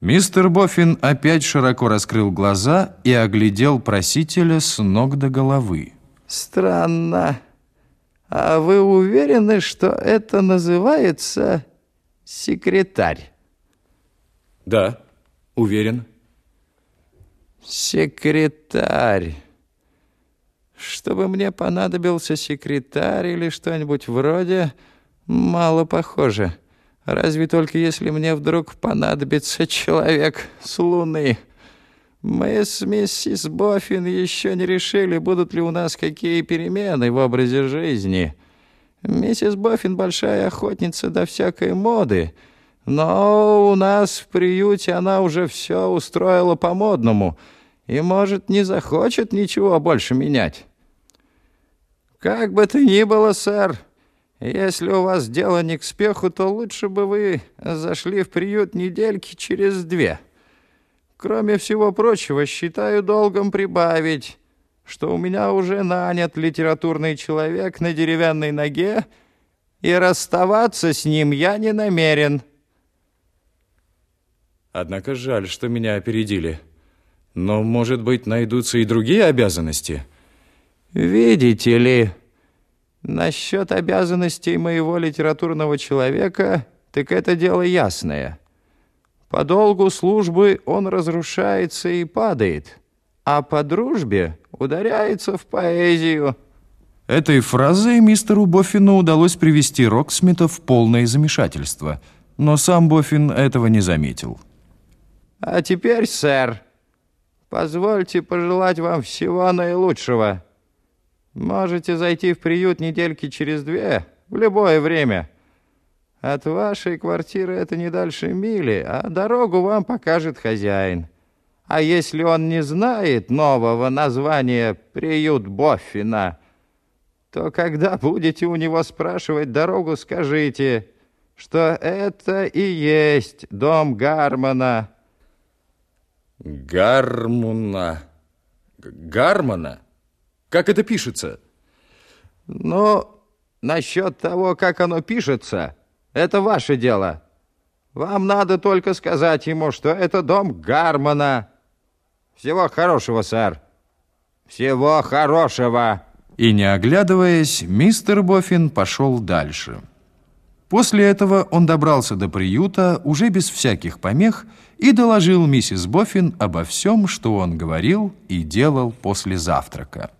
Мистер Боффин опять широко раскрыл глаза и оглядел просителя с ног до головы. Странно. А вы уверены, что это называется секретарь? Да, уверен. Секретарь. Чтобы мне понадобился секретарь или что-нибудь вроде, мало похоже. Разве только если мне вдруг понадобится человек с Луны. Мы с миссис Боффин еще не решили, будут ли у нас какие перемены в образе жизни. Миссис Боффин большая охотница до всякой моды, но у нас в приюте она уже все устроила по-модному и, может, не захочет ничего больше менять. Как бы то ни было, сэр, если у вас дело не к спеху, то лучше бы вы зашли в приют недельки через две. Кроме всего прочего, считаю долгом прибавить, что у меня уже нанят литературный человек на деревянной ноге, и расставаться с ним я не намерен. Однако жаль, что меня опередили. Но, может быть, найдутся и другие обязанности? Видите ли... Насчет обязанностей моего литературного человека, так это дело ясное. По долгу службы он разрушается и падает, а по дружбе ударяется в поэзию. Этой фразой мистеру Боффину удалось привести Роксмита в полное замешательство, но сам Боффин этого не заметил. А теперь, сэр, позвольте пожелать вам всего наилучшего. Можете зайти в приют недельки через две, в любое время. От вашей квартиры это не дальше мили, а дорогу вам покажет хозяин. А если он не знает нового названия «Приют Боффина», то когда будете у него спрашивать дорогу, скажите, что это и есть дом Гармона. Гармона? Как это пишется? Ну, насчет того, как оно пишется, это ваше дело. Вам надо только сказать ему, что это дом Гармона. Всего хорошего, сэр. Всего хорошего. И не оглядываясь, мистер Боффин пошел дальше. После этого он добрался до приюта уже без всяких помех и доложил миссис Боффин обо всем, что он говорил и делал после завтрака.